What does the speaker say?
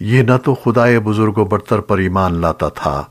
یہ نہ تو خدائے بزرگ و برتر پر ایمان لاتا تھا۔